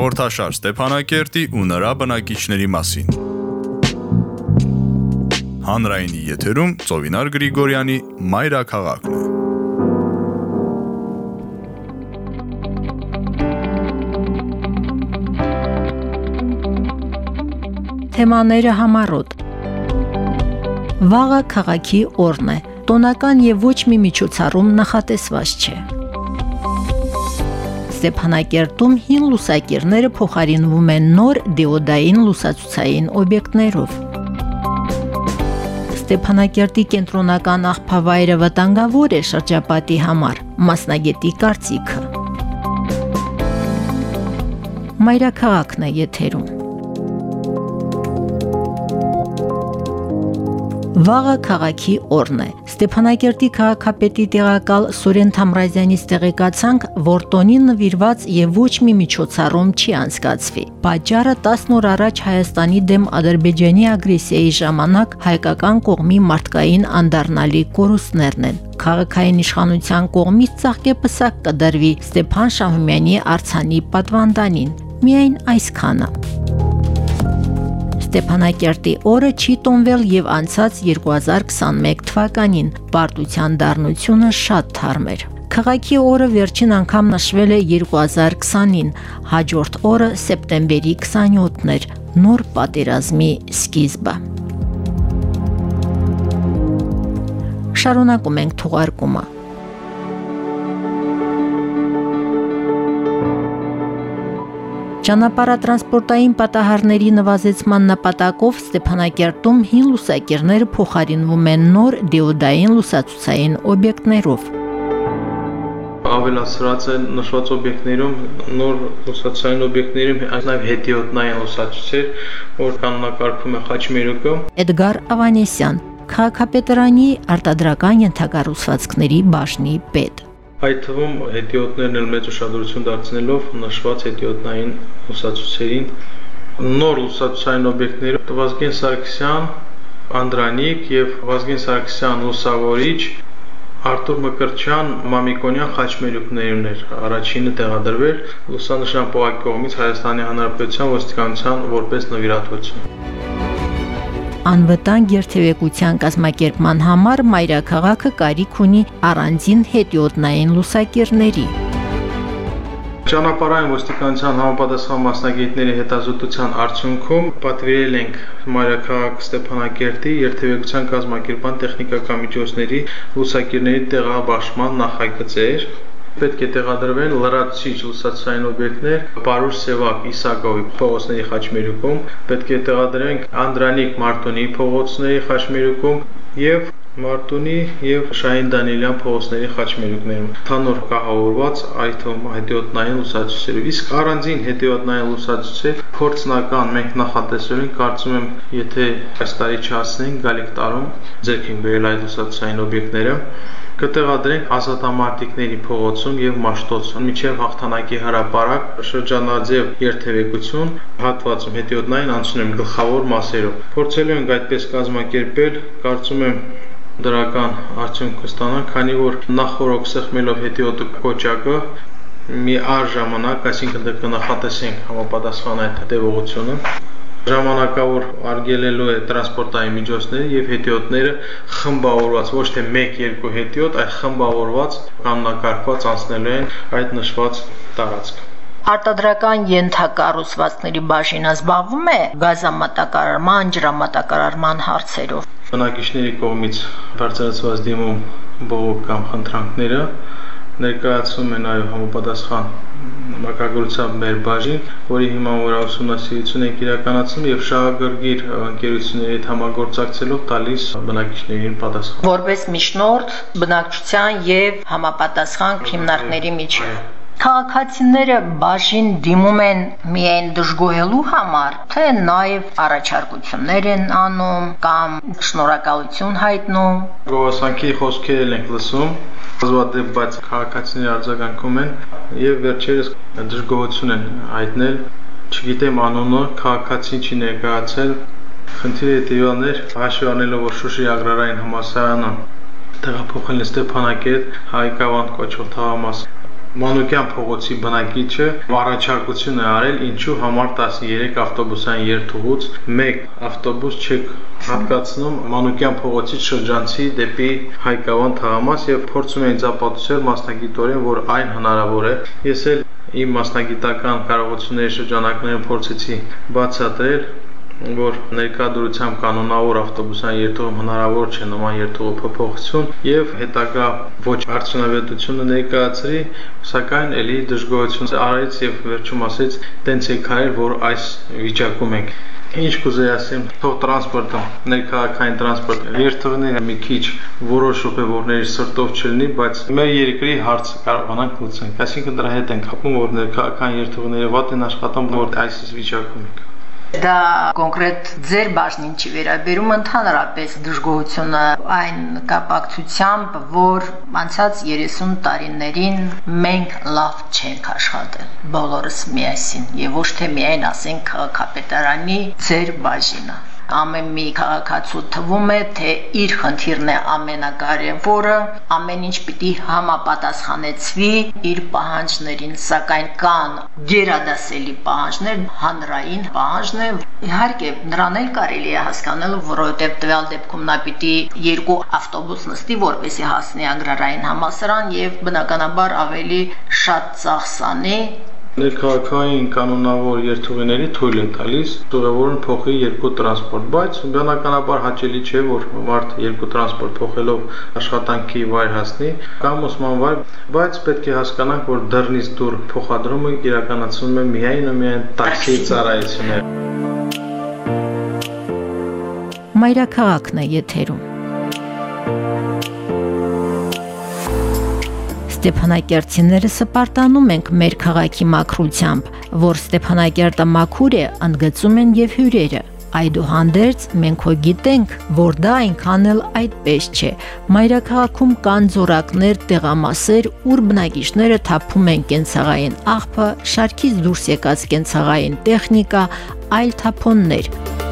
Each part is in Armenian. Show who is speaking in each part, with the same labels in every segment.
Speaker 1: Հաղորդաշար Ստեփանակերտի ու նրա բնակիչների մասին։ Հանրայինի եթերում Ծովինար Գրիգորյանի Մայրաքաղաքն է։
Speaker 2: Թեմաները համառոտ Վաղը քաղաքի օրն է։ Տոնական եւ ոչ մի միջոցառում նախատեսված չէ։ Ստեփանակերտում հին լուսակիրները փոխարինվում են նոր դիոդային լուսացուցային օբյեկտներով։ Ստեփանակերտի կենտրոնական աղբավայրը վտանգավոր է շրջապատի համար, մասնագետի կարծիքը։ Մայրաքաղաքն է եթերում։ Վաղը քաղաքի օրն է։ Ստեփանակերտի քաղաքապետի տեղակալ Սուրեն Թամրազյանից տեղեկացանք, որ տոնին նվիրված եւ ոչ մի միջոցառում չի անցկացվի։ Պատճառը 10 օր առաջ Հայաստանի դեմ Ադրբեջանի ագրեսիայի ժամանակ հայկական կողմի մարդկային անդառնալի կորուստներն են։ Քաղաքային իշխանության կողմից ցաղկեպսակ կդրվի Ստեփան Շահումյանի արցանի պատվանդանին։ Միայն այսքանը։ Ստեփանակերտի օրը չի տոնվել եւ անցած 2021 թվականին պարտության դառնությունը շատ թարմ էր։ Քաղաքի օրը վերջին անգամ նշվել է 2020-ին, հաջորդ օրը սեպտեմբերի 27-ն էր, նոր պատերազմի սկիզբը։ Շարունակում ենք թողարկումը։ Ճանապարհատրանսպորտային պատահարների նվազեցման նպատակով Ստեփանակերտում հին լուսակիրները փոխարինվում են նոր դիոդային լուսացուցային օբյեկտներով
Speaker 3: ավելացրած է նշված օբյեկտներում նոր լուսացային օբյեկտներում նաև հետիոտնային լուսացուցեր, որ կանոնակարգվում է խաչմերուկը։
Speaker 2: Էդգար Ավանեսյան, քաղաքապետարանի արտադրական ենթակառուցվածքների բաժնի պետ
Speaker 3: այդ թվում հետիոտներն էլ մեծ ուշադրություն դարձնելով նշված հետիոտնային լուսացուցերին նոր լուսացուցային օբյեկտները Վազգեն Սարգսյան, Անդրանիկ եւ Վազգեն Սարգսյան լուսավորիչ Արտուր Մկրտչյան Մամիկոնյան խաչմերուկներն էր առաջինը տեղադրվել լուսանշան պողակի կողմից Հայաստանի Հանրապետության ոստիկանության որպես նվիրատվություն
Speaker 2: անվտանգ երթևեկության կազմակերպման համար մայրաքաղաքը կարիք ունի առանձին հետիոտնային լուսակիրների։
Speaker 3: Ճանապարհային ոստիկանության համապատասխան մասնագետների հետազոտության արդյունքում պատվիրել ենք Մայրաքաղաք Ստեփանակերտի երթևեկության կազմակերպման տեխնիկական միջոցների լուսակիրների տեղաբաշխման նախագծեր, պետք է տեղադրվեն լրացուցիչ լուսացային օբյեկտներ Պարուր Սևակ Իսակովի փողոցների խաչմերուկում, պետք է տեղադրենք Անդրանիկ Մարտունի փողոցների խաչմերուկում եւ Մարտունի եւ Շահին Դանիելյան փողոցների խաչմերուկներում թանոր կահավորված այդ թվում հետիոտնային լուսացուցերով իսկ առանձին հետիոտնային լուսացուցեր փորձնական մենք նախատեսել ենք կարծում եմ եթե այս տարի չհասնենք գալիք տարում ձեռք ենք բերել այդ լուսացուցային օբյեկտները կտեղադրենք ազատամարտիկների փողոցում եւ Մաշտոցում միջև հաղթանակի հրապարակ շրջանաձև երթևեկություն հատվածում հետիոտնային անցնում եմ գլխավոր մասերով փորձելու ենք այդպես կազմակերպել կարծում եմ դրական արդյունք կստանանք քանի որ նախորդ սեղմելով հետիոտը կոճակը մի առ ժամանակ, այսինքն դեռ կնախատեսենք համապատասխան այդ տևողությունը ժամանակավոր արգելելու է տրանսպորտային միջոցները եւ հետիոտները խմբավորված ոչ թե 1-2 հետիոտ, այլ խմբավորված կանոնակարգված անցնելու են այդ նշված տարածք
Speaker 2: արտադրական ենթակառուցվածքների բաժինը զբաղվում է գազամատակարարման, ջրամատակարարման հարցերով։
Speaker 3: Բնակիչների կողմից բարձրացված դիմում բողոք կամ խնդրանքները ներկայացում է նաև համապատասխան մակագրությամբ մեր բաժին, որի հիման վրա ուսումնասիրություն ենք իրականացնում եւ շահագրգիռ ընկերությունների հետ համագործակցելով տալիս բնակիչներին պատասխան։
Speaker 2: Որպես միջնորդ բնակչության եւ համապատասխան հիմնարկների միջև Քաղաքացիները բաժին դիմում են միայն դժգոհելու համար, թե նաև առաջարկություններ են անում կամ շնորհակալություն հայտնում։
Speaker 3: Գովասանքի խոսքեր ենք լսում, հազվադեպ, բայց քաղաքացիների արձագանքում են եւ վերջերս դժգոհություն են հայտնել, չգիտեմ անունը, քաղաքացին չի ներկայացել, խնդիրը հետևյալներ, հաշվի առնելով որ Շուշի agrarային համալսարանը տեղափոխել Ստեփանակերտ, Հայկավանդ կոչվող թաղամաս Մանուկյան փողոցի բնակիչը առաջարկություն է արել ինչու համար 13 ավտոբուսային երթուղուց մեկ ավտոբուս չեք հատկացնում Մանուկյան փողոցից շրջանցի դեպի Հայկավան թաղամաս եւ փորձում են ձապատուցել մասնագիտորեն, որ այն հնարավոր է։ Ես էլ իմ մասնագիտական կարողությունների շրջանակներում փորձեցի բացատրել որ ներկայդրությամբ կանոնավոր ավտոբուսային երթուղում հնարավոր չէ նման երթուղու փոփոխություն եւ հետագա ոչ արդյունավետությունը ներկայացրի, սակայն ելի դժգոհություն արեց եւ վերջում ասեց տենց է քայլ, որ այս վիճակում ենք Ինչ կուզեի ասեմ, թող տրանսպորտը, ներքաղաքային տրանսպորտը, երթուղիները մի քիչ որոշ ուղևորների սրտով չլինի, բայց մեր երկրի հարցը կարողանանք լուծենք։ Այսինքն դրա հետ ենք կապում, որ ներքաղաքային երթուղիները վատ են աշխատում, որ այս վիճակում ենք։
Speaker 2: Դա կոնկրետ ձեր բաժնին չի վերաբերում ընդհանրապես դժգոհությունը այն կապակցությամբ, որ անցած 30 տարիներին մենք լավ չենք աշխատել բոլորս միասին եւ ոչ թե միայն ասենք քաղաքապետարանի ձեր բաժինը ամեն մի քաղաքացու թվում է, թե իր խնդիրն է ամենակարևորը, ամեն ինչ պիտի համապատասխանեցվի իր պահանջներին, սակայն կան գերադասելի պահանջներ, հանրային պահանջներ։ Իհարկե, նրան էլ կարելի է հասկանալ, որովհետև տվյալ դեպքում նա պիտի երկու ավտոբուս նստի, որպեսի հասնի agrarային համալսարան եւ բնականաբար ավելի շատ ծախսանի
Speaker 3: ներքաղաքային կանոնավոր երթուղիների թույլ են տալիս ուղևորին փոխի երկու տրանսպորտ, բայց բնականաբար հաճելի չէ, որ մարդ երկու տրանսպորտ փոխելով աշխատանքի վայր հասնի կամ ուսման վայր, բայց պետք է հասկանանք, որ դռնից դուր փոխադրումը իրականացվում է միայն ու միայն տաքսի ծառայություններ։
Speaker 2: Մայրաքաղաքն է եթերում Ստեփանակերտցիները սպարտանում ենք մեր քաղաքի մաքրությամբ, որ Ստեփանակերտը մաքուր է, ընդգծում են եւ հյուրերը։ Այդուհանդերձ մենք հո գիտենք, որ դա այնքան էլ այդպես չէ։ Մայրաքաղաքում կան զորակներ, տեղամասեր, ուր բնակիչները թափում են կենցաղային աղբը, շարքից դուրս եկած կենցաղային տեխնիկա, այլ թափոններ։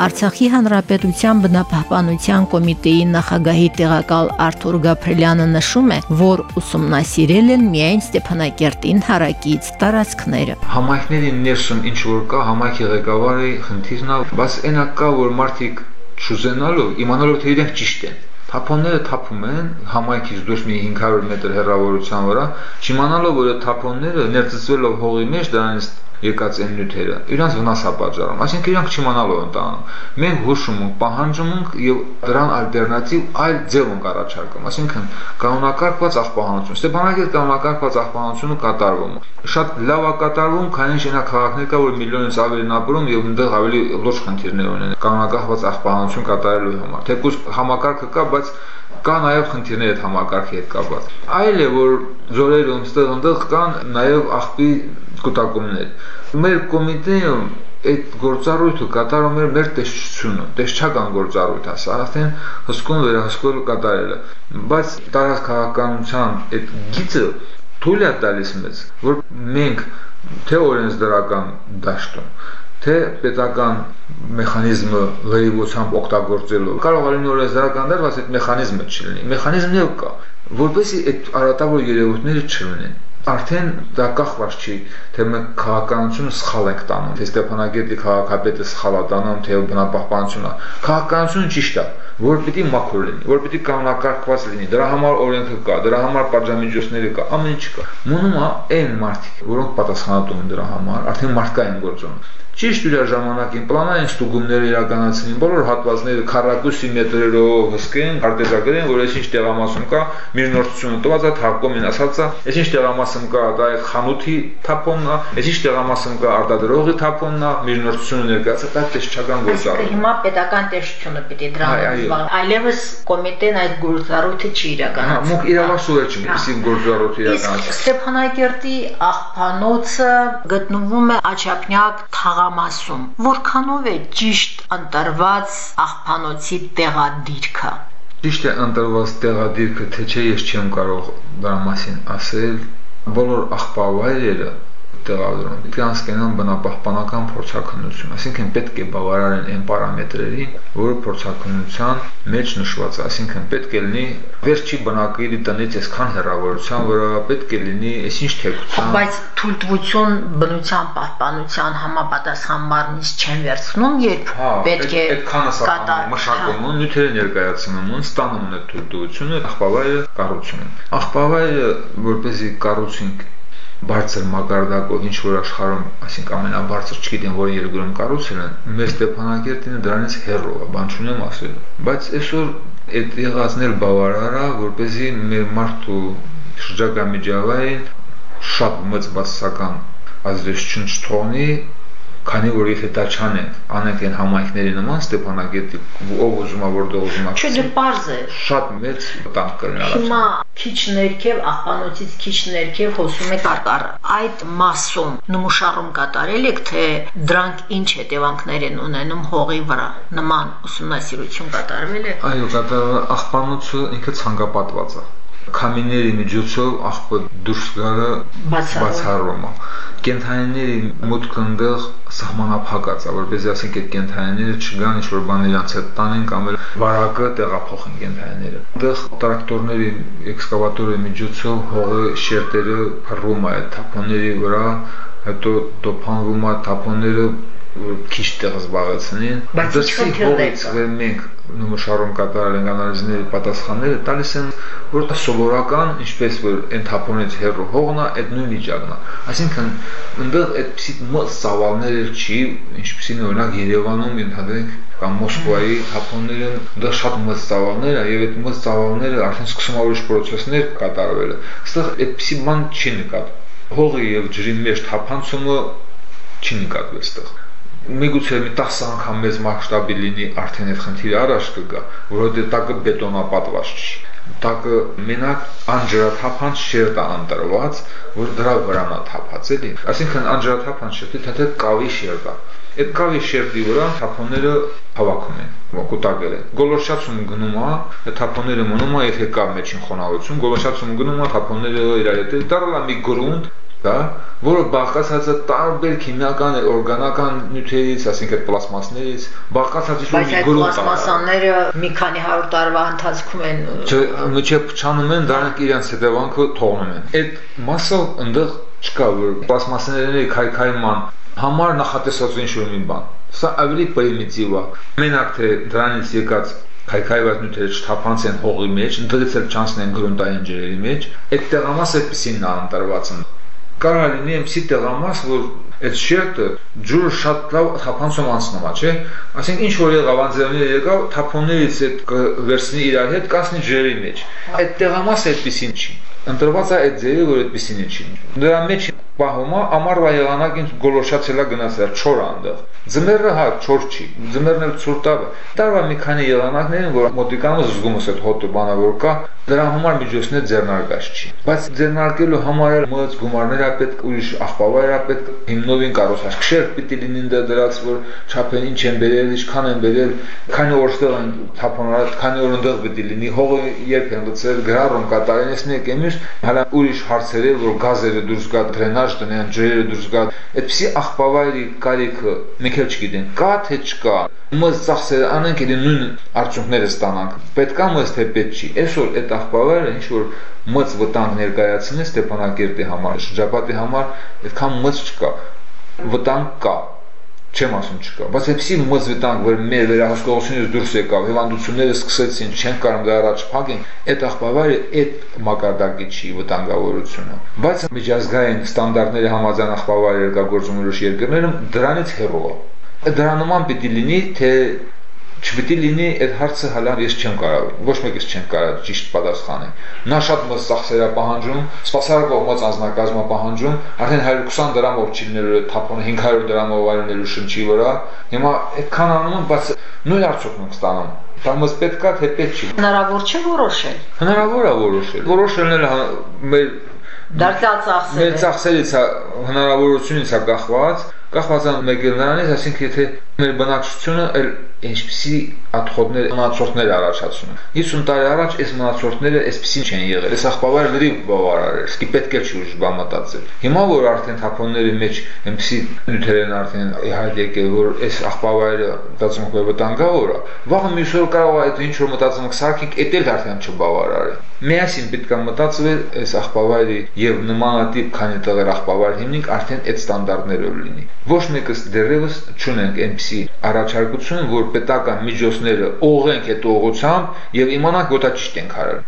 Speaker 2: Արցախի Հանրապետության բնապահպանության կոմիտեի նախագահի տեղակալ Արթուր Գաբրելյանը նշում է, որ ուսումնասիրել են միայն Ստեփանակերտին հարակից տարածքները։
Speaker 4: Համայնքների ներսում ինչ որ կա, համայնքի ղեկավարի խնդիրն է, բայց այնա կա, որ մարդիկ չուզենալով, իմանալով թե իրենք ճիշտ են, Թափոնները թափում են համայնքից դուրս մի 500 մետր հեռավորության վրա, չիմանալով որ թափոնները ներծծվելով հողի մեջ դրանից եկած այն նյութերը իրանց վնաս է պատճառում այսինքն իրանք չիմանալով են տանում մենք հուշում ենք պահանջում ենք եւ դրան ալտերնատիվ այլ ձև ենք առաջարկում այսինքն կանոնակարգված աղբահանություն Ստեփանակերտ կանոնակարգված աղբահանությունը կատարվում շատ լավ է կատարվում քանի քաղաքներ կա որ միլիոնից ավելին ապրում եւ այնտեղ ավելի լուրջ խնդիրներ ունեն կանոնակարգված աղբահանություն կատարելու համար թեկուզ համակարգը կա բայց կա նաև խնդիրներ այդ համակարգի հետ կապված։ Այլ է որ զորերում ստեղ ընդեղ կան նաև աղբի կուտակումներ։ Մեր կոմիտեում այդ գործառույթը կատարում էր մեր տեսչությունը, տեսչական գործառույթ է, սա արդեն հսկուն վերահսկել կատարելը։ Բայց տարած քաղաքականության այդ գիծը թույլ է տալիս մեզ, որ մենք թե օրենսդրական դաշտում, թե պետական մեխանիզմը լրիվությամբ օգտագործելով կարող է լինել օրենսդրական դեր, բայց այդ մեխանիզմը չլինի։ Մեխանիզմն էլ կա, որովհետեւ այդ արատավոր երևույթները չլինեն արդեն դա կախված չի, թե մենք քաղաքականությունը սխալ ենք տանում, թե Ստեփանագերտի քաղաքապետը սխալ է տանում, թե բնապահպանությունը։ Քաղաքականությունը ճիշտ է, որ պիտի մաքուր լինի, որ պիտի կանոնակարգված լինի։ Դրա համար օրենքը կա, դրա համար պատժամիջոցները կա, ամեն ինչ կա։ Մնում է այն մարդիկ, որոնք պատասխանատու են դրա համար, արդեն մարդկային գործոն ճիշտ իր ժամանակին պլանային ստուգումները իրականացնին, բոլոր հատվածները քառակուսի մետրերով հսկեն, արտեզագրեն, որ այսինչ տեղամասում կա միջնորդությունը տված է թարգոմին ասածա, այսինչ տեղամասում կա դա այդ խանութի թափոնն է, այսինչ տեղամասում կա արտադրողի թափոնն է, միջնորդությունը ներկայացած դա տեսչական գործառույթ։
Speaker 2: Հիմա պետական տեսչությունը պիտի դրանով այլևս կոմիտեն այդ գործառույթը չի իրականացնում։
Speaker 4: Հա, մոք իրավասու է չի, այսի գործառույթ իրականացնում։
Speaker 2: Ստեփանակերտի աղբանոցը գտնվում է Աչափնյակ թաղա թաղամասում, որքանով է ճիշտ ընտրված աղբանոցի տեղադիրքը։
Speaker 4: Ճիշտ է ընտրված տեղադիրքը, թե չէ ես չեմ կարող դրա մասին ասել։ Բոլոր աղբավայրերը տեղադրում։ Դրանց կենան բնապահպանական փորձակնություն, այսինքն պետք է բավարարեն այն պարամետրերին, որը փորձակնության մեջ նշված է, այսինքն պետք է լինի վերջի բնակելի տնից այսքան հեռավորության վրա, պետք է լինի այսինչ թեկության։
Speaker 2: Բայց թույլտվություն բնության պահպանության համապատասխան մարմնից չեն վերցնում, երբ
Speaker 4: հա,
Speaker 2: պետք է
Speaker 4: սահմանում, մշակում են, նյութերը ներկայացնում ստանում այդ թույլտվությունը, աղբավայրը կառուցում Աղբավայրը, որպեսզի կառուցենք բարձր մակարդակով ինչ որ աշխարհում, այսինքն ամենաբարձր, չգիտեմ, որ երկրում կառուցել են, մեր Ստեփանակերտինը դրանից հեռու է, բան չունեմ ասել։ Բայց այսօր այդ եղածն էլ բավարար է, որպեսզի մեր մարդու շրջակա միջավայրին շատ մեծ բացասական ազդեցություն չթողնի քանի որ եթե դա չանենք, անենք այն համայնքների նման Ստեփանագետի, ով ուզում է որտեղ ուզում է։
Speaker 2: Չէ, դե པարզ է։
Speaker 4: Շատ մեծ տանկ կլինի
Speaker 2: Հիմա քիչ ներքև, աղբանոցից քիչ ներքև հոսում է կարկառը։ Այդ մասում նմուշարում կատարել եք, թե դրանք ինչ հետևանքներ են ունենում հողի վրա։ Նման ուսումնասիրություն կատարվել է։
Speaker 4: Այո, կատարվել աղբանոցը ինքը ցանկապատված է կամիների միջոցով աղբը դուրս գալը բացառում է կենթանիների մուտքը այնտեղ սահմանափակած է, որպեսզի ասենք այդ կենթանիները չգան ինչ-որ բան իրանց հետ տանեն կամ էլ վարակը տեղափոխեն կենթանիները։ Այնտեղ տրակտորների, էքսկավատորի միջոցով հողի շերտերը փռվում է թափոնների վրա, հետո տոփանվում է թափոնները քիչ տեղ զբաղեցնին։
Speaker 2: խնդիրներ կա։
Speaker 4: Մենք նմուշարում կատարել ենք անալիզների պատասխանները, տալիս են որ սովորական, ինչպես որ այն թափոնից հեռու հողն է, այդ նույն վիճակն է։ Այսինքն այնտեղ այդպիսի մս ծավալներ չի, ինչպեսին օրինակ Երևանում ընդհանրենք կամ Մոսկվայի թափոնները, դա շատ մս ծավալներ է եւ այդ մս ծավալները արդեն սկսում ուրիշ process-ներ կատարվել։ Այստեղ այդպիսի բան չի նկատվում։ Հողի եւ ջրի մեջ թափանցումը չի նկատվել այստեղ միգուցե մի 10 անգամ մեծ մասշտաբի լինի արդեն այդ խնդիրը առաջ կգա, որովհետեւ տակը բետոնապատված չի տակը մենակ անջրաթափանց շերտ է ընտրված, որ դրա վրան է թափած էլի։ Այսինքն անջրաթափանց շերտի թե կավի շերտ է։ Այդ կավի շերտի վրա թափոնները հավաքում են, կուտակել են։ Գոլորշացում գնում է, թափոնները մնում է, եթե կա մեջին խոնավություն, գոլորշացում գնում է, թափոնները իրար հետ դառնա մի գրունտ, դա որը բաղկացած է տարբեր քիմիական օրգանական նյութերից, այդ պլաստմասներից, բաղկացած ինչ-որ
Speaker 2: մի գրուն պլաստմասաները մի քանի 100 տարվա ընթացքում են
Speaker 4: Չէ, միջև փչանում են, դրանք իրենց հետևանքը թողնում են։ Այդ մասը այնտեղ չկա, որ պլաստմասաների քայքայման համար նախատեսած ինչ-որ մի բան։ Սա ավելի պրիմիտիվ է։ Մենակ թե դրանից եկած քայքայված նյութերը չթափանցեն հողի մեջ, ընդդից էլ չանցնեն գրունտային ջրերի մեջ, այդ տեղամասը այդպեսին նա ընտրված է կարա լինի այնպեսի տեղամաս, որ այդ շերտը ջուրը շատ լավ թափանցում անցնում է, չէ՞։ Այսինքն ինչ որ եղավ անձրևները եկավ, թափոններից այդ կվերցնի իր հետ, կասնի ջրի մեջ։ Այդ տեղամասը այդպեսին չի։ Ընտրված է այդ ձևը, որ այդպեսին չի։ Դրա մեջ պահում է ամառվա եղանակին գոլոշացելա գնացել չոր անդեղ։ Ձմեռը հա չոր չի, ձմեռն էլ ցուրտ է։ Տարվա մի քանի եղանակներին, որ մոտիկանում զգումս այդ հոտը բանը որ կա, Դրա համար միջոցներ ձեռնարկած չի։ Բայց ձեռնարկելու համար էլ մոտ գումարներ է պետք, ուրիշ աղբավար է պետք, հիմնովին կարոսաշքշեր պիտի լինին դա դրած, որ չափեն ինչ են բերել, ինչքան են բերել, քանի օրստեղ են թափոնարած, քանի օր ընդեղ պիտի լինի, հողը երբ են լցրել, գրառում կատարեն, ես մեկ եմ հələ ուրիշ հարցեր էլ, որ գազերը դուրս գա, դրենաժ դնեն, ջրերը դուրս գա, այդպիսի աղբավայրի կարիքը մենք էլ չգիտենք, կա թե չկա։ Մզ ծախսեր անենք, իդի նույն արդյունքները ստանանք։ Պետքա մզ թե պետք չի։ Այսօր այդ աղբավայրը ինչ որ մծ վտանգ ներկայացնի Ստեփանակերտի համար, շրջապատի համար, այդքան մծ չկա։ Վտանգ կա, չեմ ասում չկա, բայց այդպեսի մզ վտանգ, որ մեր վերահսկողությունից դուրս եկավ, հիվանդությունները սկսեցին, չեն կարող դա առաջ փակեն, այդ աղբավայրը այդ մակարդակի չի վտանգավորությունը։ Բայց միջազգային ստանդարտների համաձայն աղբավայրը երկրագործում ուրիշ երկրներում դրանից հեռու է դրա նման պիտի լինի, թե չպիտի լինի այդ հարցը հələ ես չեմ կարող, ոչ մեկից չեմ կարող ճիշտ պատասխանել։ Նա շատ է պահանջում, սպասարար կողմից անձնակազմը պահանջում, արդեն 120 դրամով չի լինելու այդ թափոնը 500 դրամով այրնելու շնչի վրա։ Հիմա այդքան անում բայց նույն արդյունքն ենք ստանում։ Դա մեզ պետք է թե պետք չի։
Speaker 2: Հնարավոր չէ որոշել։
Speaker 4: Հնարավոր է որոշել։ Որոշելն էլ մեր
Speaker 2: դարձյալ ծախսերը։
Speaker 4: Մեր ծախսերից է հնարավորությունից է կախված կախված է մեկ նրանից, այսինքն եթե մեր բնակչությունը այլ ինչպեսի աթխոտներ, մնացորդներ առաջացնում։ 50 տարի առաջ այս մնացորդները այսպեսին չեն եղել։ Այս աղբավարը լրիվ բավարար էր, սկի պետք է չի ուժ բամտածել։ Հիմա որ արդեն թափոնների մեջ այնպեսի նյութեր են արդեն հայտ եկել, որ այս աղբավարը մտածում վտանգավոր է, վաղը մյուս օր կարող է այդ ինչ որ մտածում սարքինք, էդ էլ արդեն չբավարար է։ Միասին պետք է մտածվել այս աղբավարի եւ նմանատիպ քանի տղեր աղբավար հիմնենք արդեն այդ ստանդարտներով լինի։ Ոչ մեկս դեռևս չունենք այնպիսի առաջարկություն, որ պետական միջոցները օղենք այդ օղությամբ եւ իմանանք, որ դա ճիշտ ենք արել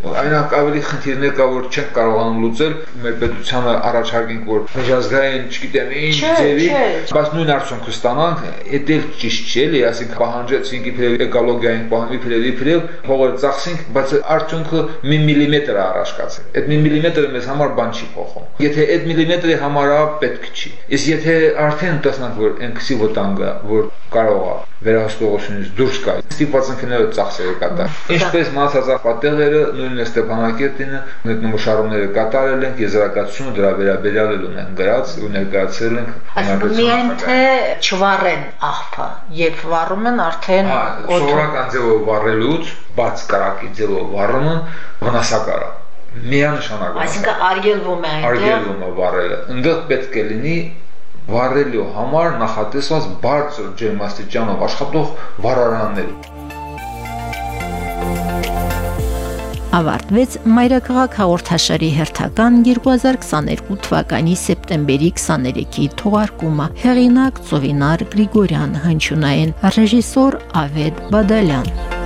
Speaker 4: այնակ ավելի խնդիրներ կա որ չենք կարողանում լուծել մեր պետությանը առաջարկենք որ միջազգային չգիտեմ ինչ ձևի բայց նույն արդյունքը ստանանք դա էլ ճիշտ չէ էլի ասենք պահանջեցինք իբրև էկոլոգիային պահանջի իբրև փողը ծախսենք բայց արդյունքը 1 մմ-ը առաջ կացել այդ 1 մմ-ը մեզ համար բան չի փոխում եթե այդ միլիմետրի համարա պետք չի իսկ եթե արդեն տեսնանք որ այնքսի վտանգ է որ կարող է վերահսկողությունից դուրս գա ստիպված ընկները ծախսերը կատար ինչպես մնացած ապատեղերը նույն նույնն է Ստեփանակերտինը նկնմշարումները կատարել ենք, եզրակացությունը դրա վերաբերյալ էլ ունենք գրած ու ներկայացրել ենք
Speaker 2: Միայն թե չվառեն աղբը, երբ վառում են արդեն
Speaker 4: սովորական ձևով վառելուց, բաց կարակի ձևով վառումը վնասակար է միանշանակ
Speaker 2: այսինքն արգելվում է այնտեղ
Speaker 4: արգելվում է վառելը այնտեղ պետք է լինի վառելու համար նախատեսված բարձր ջերմաստիճանով աշխատող վառարաններ
Speaker 2: ավարտվեց Մայրաքաղաք հաղորդաշարի հերթական 2022 թվականի սեպտեմբերի 23-ի թողարկումը։ Հեղինակ Ծովինար Գրիգորյան, հնչյունային ռեժիսոր Ավետ Բադալյան։